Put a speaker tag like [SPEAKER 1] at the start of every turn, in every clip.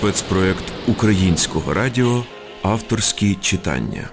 [SPEAKER 1] спецпроект Українського радіо Авторські читання.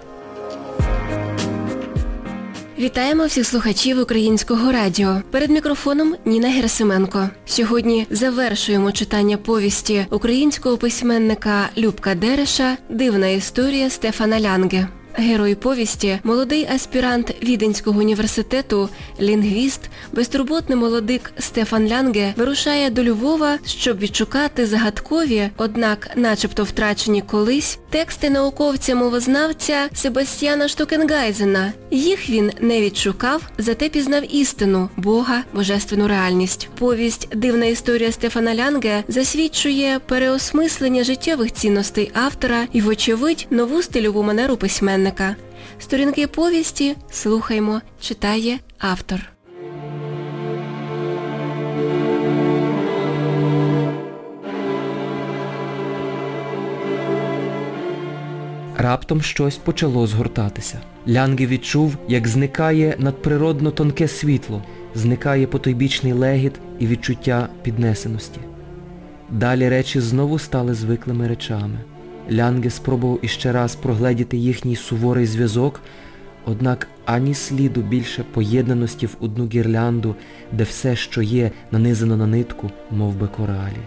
[SPEAKER 2] Вітаємо всіх слухачів українського радіо. Перед мікрофоном Ніна Герасименко. Сьогодні завершуємо читання повісті українського письменника Любка Дереша Дивна історія Стефана Лянге. Герой повісті, молодий аспірант Віденського університету, лінгвіст, безтурботний молодик Стефан Лянге вирушає до Львова, щоб відшукати загадкові, однак начебто втрачені колись, тексти науковця-мовознавця Себастьяна Штокенгайзена. Їх він не відшукав, зате пізнав істину, Бога, божественну реальність. Повість Дивна історія Стефана Лянге засвідчує переосмислення життєвих цінностей автора і, вочевидь, нову стильову манеру письменника письменника. Сторінки повісті слухаймо, читає автор.
[SPEAKER 3] Раптом щось почало згортатися. Лянги відчув, як зникає надприродно тонке світло, зникає потойбічний легіт і відчуття піднесеності. Далі речі знову стали звиклими речами. Лянге спробував іще раз прогледіти їхній суворий зв'язок, однак ані сліду більше поєднаності в одну гірлянду, де все, що є, нанизано на нитку, мов би коралі.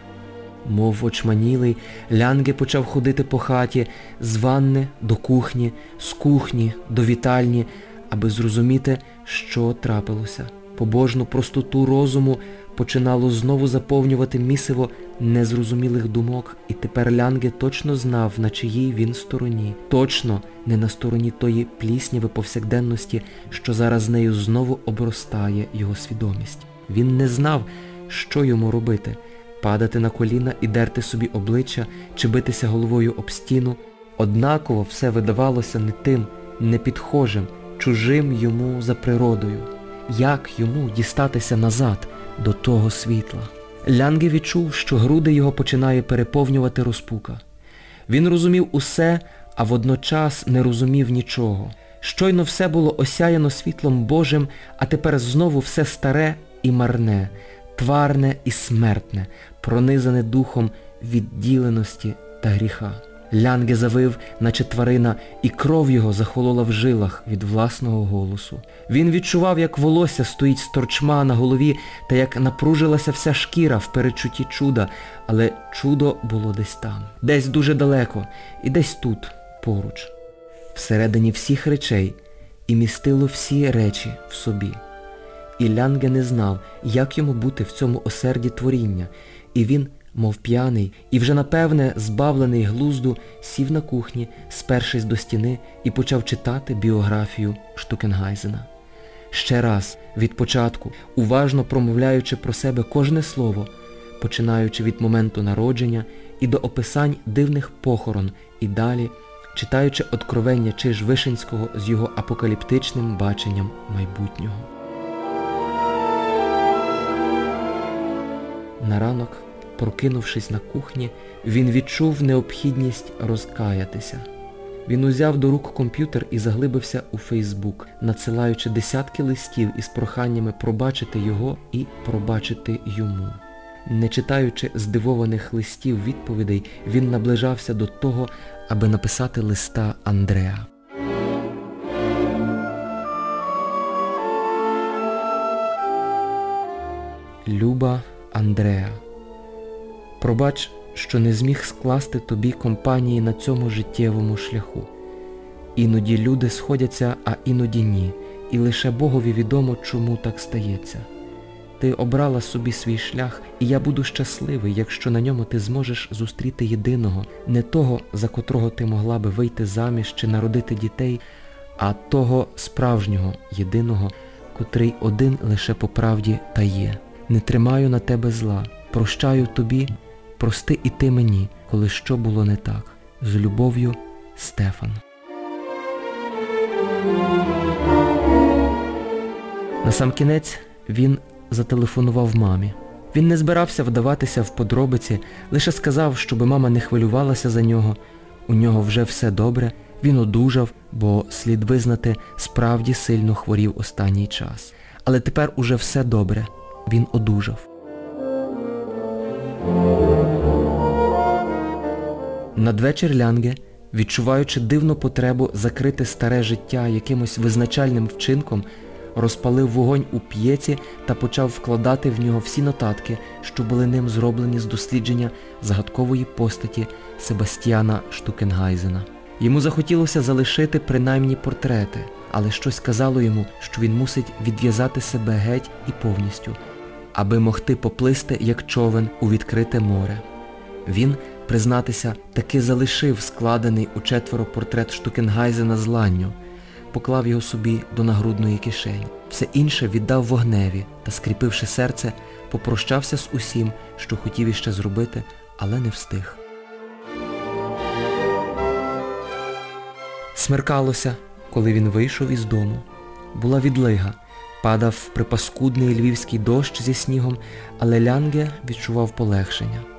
[SPEAKER 3] Мов очманілий, Лянге почав ходити по хаті з ванни до кухні, з кухні до вітальні, аби зрозуміти, що трапилося. Побожну простоту розуму починало знову заповнювати місиво незрозумілих думок, і тепер Лянге точно знав, на чиїй він стороні. Точно не на стороні тої плісняви повсякденності, що зараз нею знову обростає його свідомість. Він не знав, що йому робити падати на коліна і дерти собі обличчя чи битися головою об стіну. Однаково все видавалося не тим, непідхожим, чужим йому за природою. Як йому дістатися назад до того світла? Лянге відчув, що груди його починає переповнювати розпука. Він розумів усе, а водночас не розумів нічого. Щойно все було осяяно світлом Божим, а тепер знову все старе і марне, тварне і смертне, пронизане духом відділеності та гріха. Лянге завив, наче тварина, і кров його захолола в жилах від власного голосу. Він відчував, як волосся стоїть з торчма на голові та як напружилася вся шкіра в перечутті чуда, але чудо було десь там, десь дуже далеко і десь тут, поруч. Всередині всіх речей і містило всі речі в собі. І Лянге не знав, як йому бути в цьому осерді творіння, і він мов п'яний, і вже напевне, збавлений глузду, сів на кухні, спершись до стіни і почав читати біографію Штукенгайзена. Ще раз, від початку, уважно промовляючи про себе кожне слово, починаючи від моменту народження і до описань дивних похорон і далі, читаючи откровення Чиж Вишинського з його апокаліптичним баченням майбутнього. На ранок Прокинувшись на кухні, він відчув необхідність розкаятися. Він узяв до рук комп'ютер і заглибився у Фейсбук, надсилаючи десятки листів із проханнями пробачити його і пробачити йому. Не читаючи здивованих листів відповідей, він наближався до того, аби написати листа Андреа. Люба Андреа Пробач, що не зміг скласти тобі компанії на цьому життєвому шляху. Іноді люди сходяться, а іноді ні, і лише Богові відомо, чому так стається. Ти обрала собі свій шлях, і я буду щасливий, якщо на ньому ти зможеш зустріти єдиного, не того, за котрого ти могла би вийти заміж чи народити дітей, а того справжнього, єдиного, котрий один лише по правді та є. Не тримаю на тебе зла, прощаю тобі. Прости і ти мені, коли що було не так. З любов'ю Стефан. Насамкінець він зателефонував мамі. Він не збирався вдаватися в подробиці, лише сказав, щоби мама не хвилювалася за нього. У нього вже все добре, він одужав, бо слід визнати, справді сильно хворів останній час. Але тепер уже все добре. Він одужав. Надвечір Лянге, відчуваючи дивну потребу закрити старе життя якимось визначальним вчинком, розпалив вогонь у п'єці та почав вкладати в нього всі нотатки, що були ним зроблені з дослідження загадкової постаті Себастьяна Штукенгайзена. Йому захотілося залишити принаймні портрети, але щось казало йому, що він мусить відв'язати себе геть і повністю, аби могти поплисти, як човен, у відкрите море. Він, признатися, таки залишив складений у четверо портрет Штукенгайзена з ланню, поклав його собі до нагрудної кишені. Все інше віддав вогневі та, скріпивши серце, попрощався з усім, що хотів іще зробити, але не встиг. Смеркалося, коли він вийшов із дому. Була відлига, падав припаскудний львівський дощ зі снігом, але Лянге відчував полегшення.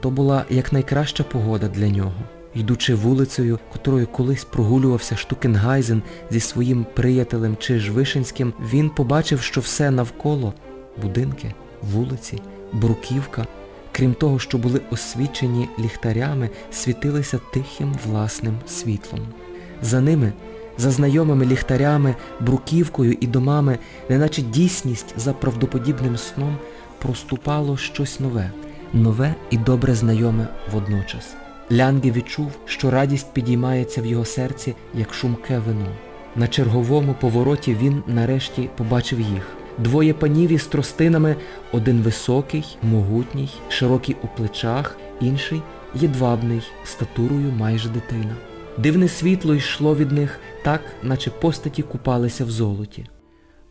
[SPEAKER 3] То була якнайкраща погода для нього. Йдучи вулицею, котрою колись прогулювався Штукенгайзен зі своїм приятелем Чижвишинським, він побачив, що все навколо будинки, вулиці, бруківка, крім того, що були освічені ліхтарями, світилися тихим власним світлом. За ними, за знайомими ліхтарями, бруківкою і домами, неначе дійсність за правдоподібним сном, проступало щось нове, нове і добре знайоме водночас. Лянге відчув, що радість підіймається в його серці, як шумке вино. На черговому повороті він нарешті побачив їх. Двоє панів із тростинами, один високий, могутній, широкий у плечах, інший єдвабний, статурою майже дитина. Дивне світло йшло від них так, наче постаті купалися в золоті.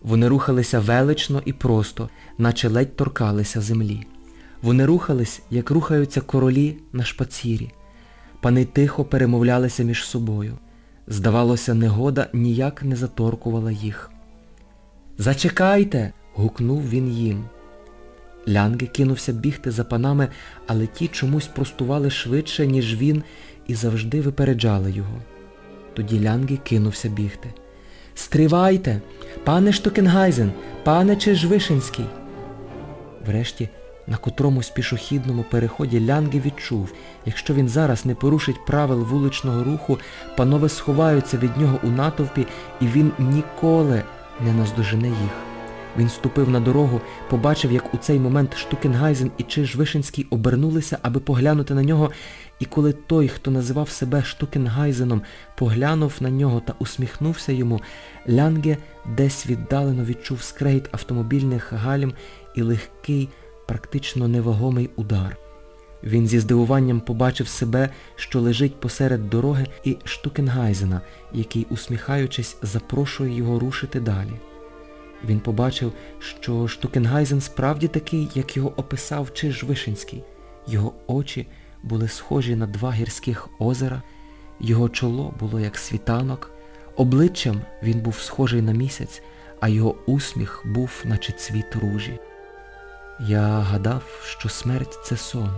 [SPEAKER 3] Вони рухалися велично і просто, наче ледь торкалися землі. Вони рухались, як рухаються королі на шпацірі. Пани тихо перемовлялися між собою. Здавалося, негода ніяк не заторкувала їх. Зачекайте! гукнув він їм. Лянги кинувся бігти за панами, але ті чомусь простували швидше, ніж він, і завжди випереджали його. Тоді Лянги кинувся бігти. Стривайте, пане Штокенгайзен, пане Чижвишинський. Врешті, на котромусь пішохідному переході Лянги відчув, якщо він зараз не порушить правил вуличного руху, панове сховаються від нього у натовпі, і він ніколи не наздожене їх. Він ступив на дорогу, побачив, як у цей момент Штукенгайзен і Чиж обернулися, аби поглянути на нього, і коли той, хто називав себе Штукенгайзеном, поглянув на нього та усміхнувся йому, Лянге десь віддалено відчув скрегіт автомобільних гальм і легкий, практично невагомий удар. Він зі здивуванням побачив себе, що лежить посеред дороги, і Штукенгайзена, який, усміхаючись, запрошує його рушити далі. Він побачив, що Штукенгайзен справді такий, як його описав Чиж Вишинський. Його очі були схожі на два гірських озера, його чоло було як світанок, обличчям він був схожий на місяць, а його усміх був, наче цвіт ружі. Я гадав, що смерть це сон,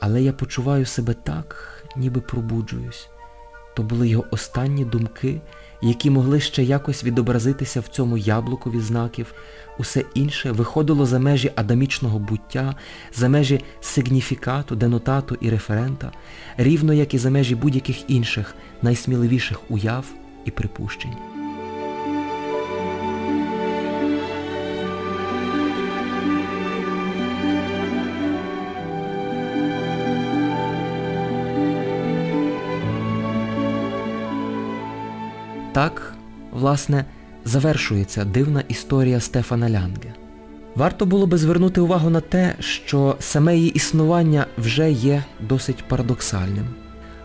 [SPEAKER 3] але я почуваю себе так, ніби пробуджуюсь. То були його останні думки, які могли ще якось відобразитися в цьому яблукові знаків, усе інше виходило за межі адамічного буття, за межі сигніфікату, денотату і референта, рівно як і за межі будь-яких інших найсміливіших уяв і припущень. Так, власне, завершується дивна історія Стефана Лянге. Варто було би звернути увагу на те, що саме її існування вже є досить парадоксальним.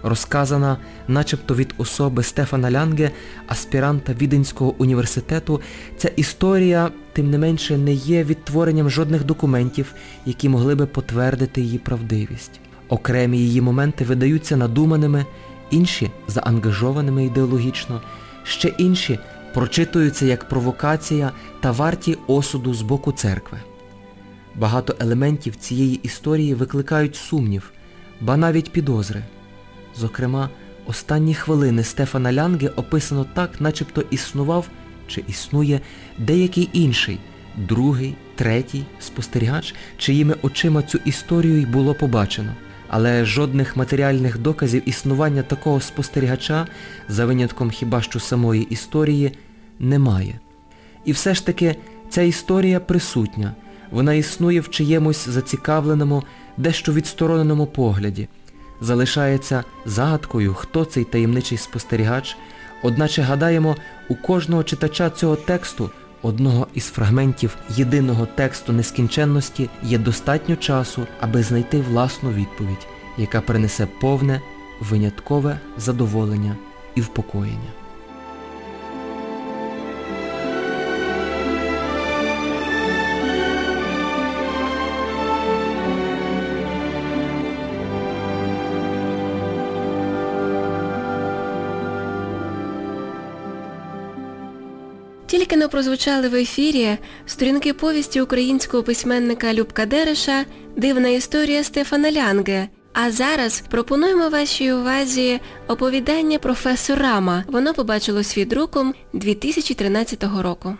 [SPEAKER 3] Розказана начебто від особи Стефана Лянге, аспіранта Віденського університету, ця історія, тим не менше, не є відтворенням жодних документів, які могли би потвердити її правдивість. Окремі її моменти видаються надуманими, інші заангажованими ідеологічно, ще інші прочитуються як провокація та варті осуду з боку церкви. Багато елементів цієї історії викликають сумнів, ба навіть підозри. Зокрема, останні хвилини Стефана Лянге описано так, начебто існував чи існує деякий інший, другий, третій спостерігач, чиїми очима цю історію й було побачено. Але жодних матеріальних доказів існування такого спостерігача, за винятком хіба що самої історії, немає. І все ж таки ця історія присутня, вона існує в чиємусь зацікавленому, дещо відстороненому погляді. Залишається загадкою, хто цей таємничий спостерігач, одначе гадаємо, у кожного читача цього тексту, одного із фрагментів єдиного тексту нескінченності, є достатньо часу, аби знайти власну відповідь, яка принесе повне, виняткове задоволення і впокоєння.
[SPEAKER 2] Прозвучали в ефірі сторінки повісті українського письменника Любка Дереша Дивна історія Стефана Лянге. А зараз пропонуємо вашій увазі оповідання професор Рама. Воно побачило свій друком 2013 року.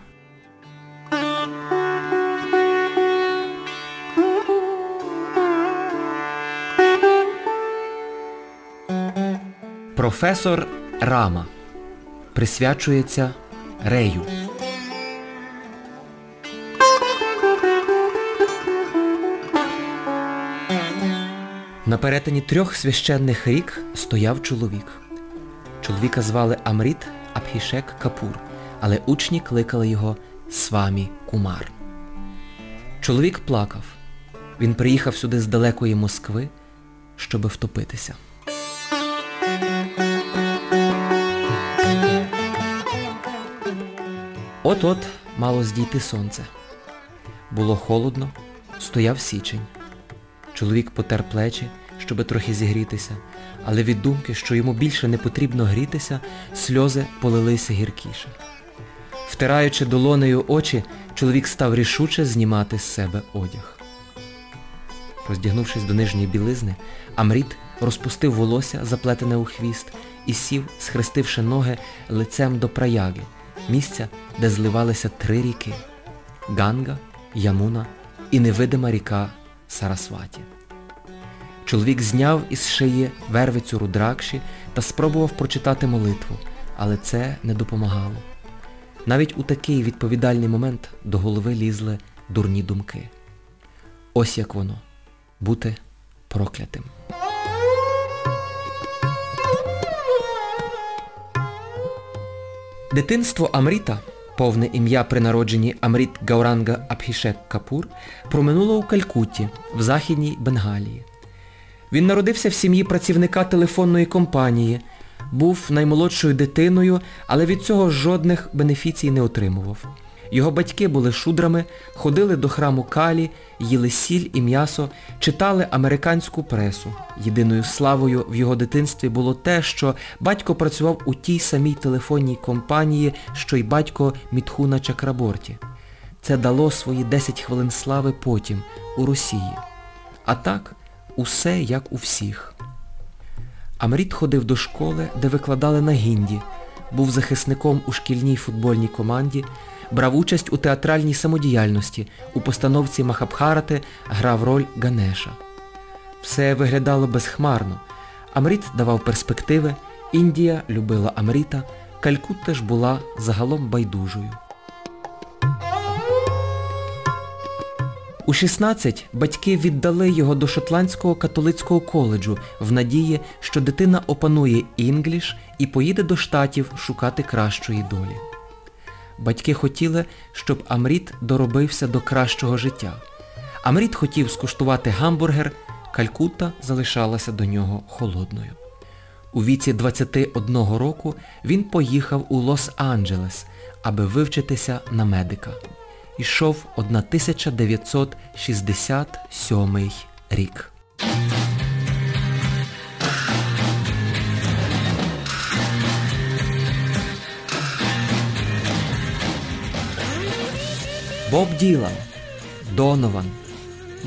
[SPEAKER 3] Професор Рама присвячується Рею. На перетині трьох священних рік стояв чоловік. Чоловіка звали Амріт Абхішек Капур, але учні кликали його Свамі Кумар. Чоловік плакав. Він приїхав сюди з далекої Москви, щоби втопитися. От-от мало здійти сонце. Було холодно, стояв січень. Чоловік потер плечі, щоби трохи зігрітися, але від думки, що йому більше не потрібно грітися, сльози полилися гіркіше. Втираючи долонею очі, чоловік став рішуче знімати з себе одяг. Роздягнувшись до нижньої білизни, Амріт розпустив волосся, заплетене у хвіст, і сів, схрестивши ноги лицем до праяги, місця, де зливалися три ріки Ганга, Ямуна і невидима ріка Сарасваті. Чоловік зняв із шиї вервицю рудракші та спробував прочитати молитву, але це не допомагало. Навіть у такий відповідальний момент до голови лізли дурні думки. Ось як воно бути проклятим. Дитинство Амріта, повне ім'я при народженні Амріт Гауранга Абхішек Капур, проминуло у Калькутті, в Західній Бенгалії. Він народився в сім'ї працівника телефонної компанії, був наймолодшою дитиною, але від цього жодних бенефіцій не отримував. Його батьки були шудрами, ходили до храму Калі, їли сіль і м'ясо, читали американську пресу. Єдиною славою в його дитинстві було те, що батько працював у тій самій телефонній компанії, що й батько Мітхуна Чакраборті. Це дало свої 10 хвилин слави потім, у Росії. А так, усе як у всіх. Амріт ходив до школи, де викладали на гінді, був захисником у шкільній футбольній команді, брав участь у театральній самодіяльності, у постановці Махабхарати грав роль Ганеша. Все виглядало безхмарно. Амріт давав перспективи, Індія любила Амріта, Калькутта ж була загалом байдужою. У 16 батьки віддали його до Шотландського католицького коледжу в надії, що дитина опанує English і поїде до Штатів шукати кращої долі. Батьки хотіли, щоб Амріт доробився до кращого життя. Амріт хотів скуштувати гамбургер, Калькутта залишалася до нього холодною. У віці 21 року він поїхав у Лос-Анджелес, аби вивчитися на медика. Ішов 1967 рік. Боб Ділан, Донован,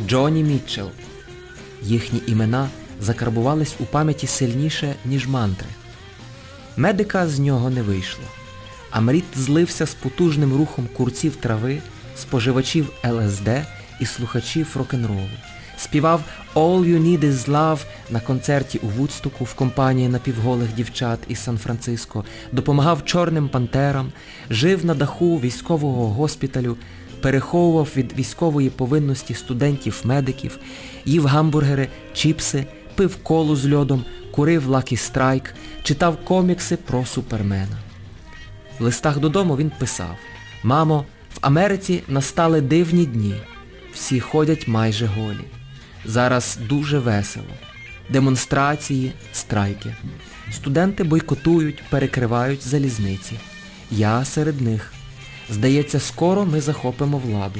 [SPEAKER 3] Джоні Мітчелл. Їхні імена закарбувались у пам'яті сильніше, ніж мантри. Медика з нього не вийшло. Амріт злився з потужним рухом курців трави, споживачів ЛСД і слухачів рок-н-ролу. співав All You Need Is Love на концерті у Вудстоку в компанії напівголих дівчат із Сан-Франциско, допомагав Чорним пантерам, жив на даху військового госпіталю, переховував від військової повинності студентів-медиків, їв гамбургери, чіпси, пив колу з льодом, курив Lucky Strike, читав комікси про супермена. В листах додому він писав Мамо, в Америці настали дивні дні. Всі ходять майже голі. Зараз дуже весело. Демонстрації, страйки. Студенти бойкотують, перекривають залізниці. Я серед них. Здається, скоро ми захопимо владу.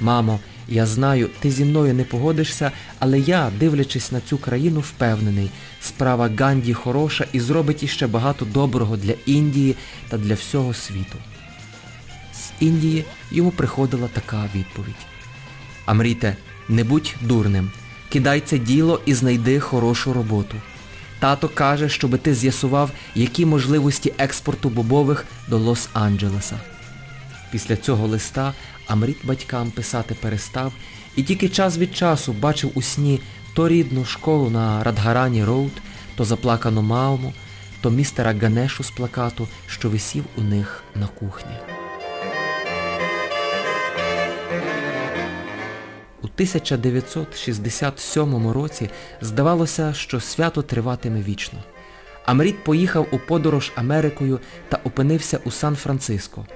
[SPEAKER 3] Мамо, я знаю, ти зі мною не погодишся, але я, дивлячись на цю країну, впевнений, справа Ганді хороша і зробить іще багато доброго для Індії та для всього світу. З Індії йому приходила така відповідь. Амріте, не будь дурним, кидай це діло і знайди хорошу роботу. Тато каже, щоби ти з'ясував, які можливості експорту бобових до Лос-Анджелеса. Після цього листа Амріт батькам писати перестав і тільки час від часу бачив у сні то рідну школу на Радгарані Роуд, то заплакану маму, то містера Ганешу з плакату, що висів у них на кухні. 1967 році здавалося, що свято триватиме вічно. Амріт поїхав у подорож Америкою та опинився у Сан-Франциско,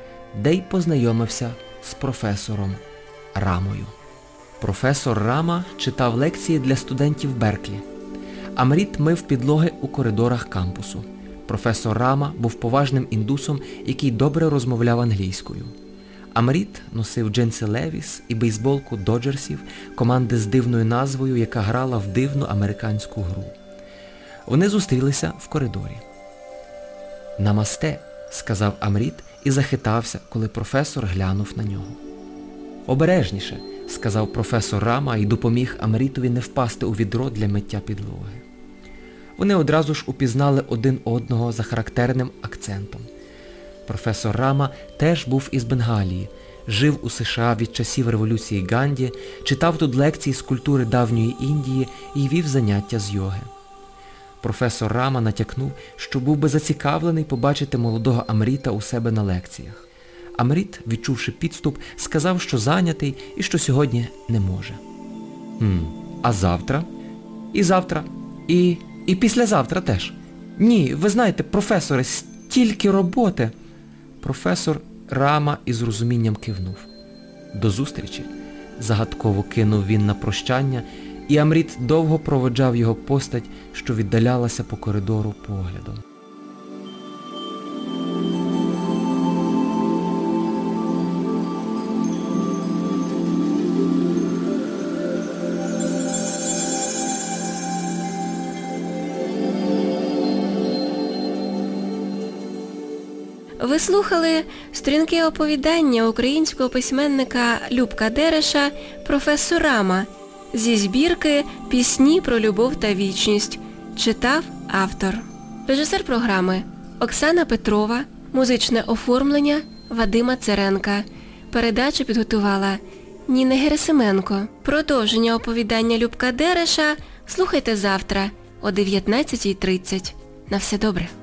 [SPEAKER 3] де й познайомився з професором Рамою. Професор Рама читав лекції для студентів Берклі. Амріт мив підлоги у коридорах кампусу. Професор Рама був поважним індусом, який добре розмовляв англійською. Амріт носив джинси Levi's і бейсболку Доджерсів, команди з дивною назвою, яка грала в дивну американську гру. Вони зустрілися в коридорі. Намасте, сказав Амріт і захитався, коли професор глянув на нього. Обережніше, сказав професор Рама і допоміг Амрітові не впасти у відро для миття підлоги. Вони одразу ж упізнали один одного за характерним акцентом. Професор Рама теж був із Бенгалії, жив у США від часів революції Ганді, читав тут лекції з культури давньої Індії і вів заняття з йоги. Професор Рама натякнув, що був би зацікавлений побачити молодого Амріта у себе на лекціях. Амріт, відчувши підступ, сказав, що зайнятий і що сьогодні не може. «Хм, А завтра? І завтра, і, і післязавтра теж. Ні, ви знаєте, професоре, стільки роботи. Професор Рама із розумінням кивнув. До зустрічі, загадково кинув він на прощання, і Амріт довго проводжав його постать, що віддалялася по коридору поглядом.
[SPEAKER 2] Слухали сторінки оповідання українського письменника Любка Дереша професор Рама зі збірки Пісні про любов та вічність. Читав автор. Режисер програми Оксана Петрова, музичне оформлення Вадима Церенка. Передачу підготувала Ніна Герасименко. Продовження оповідання Любка Дереша слухайте завтра о 19.30. На все добре.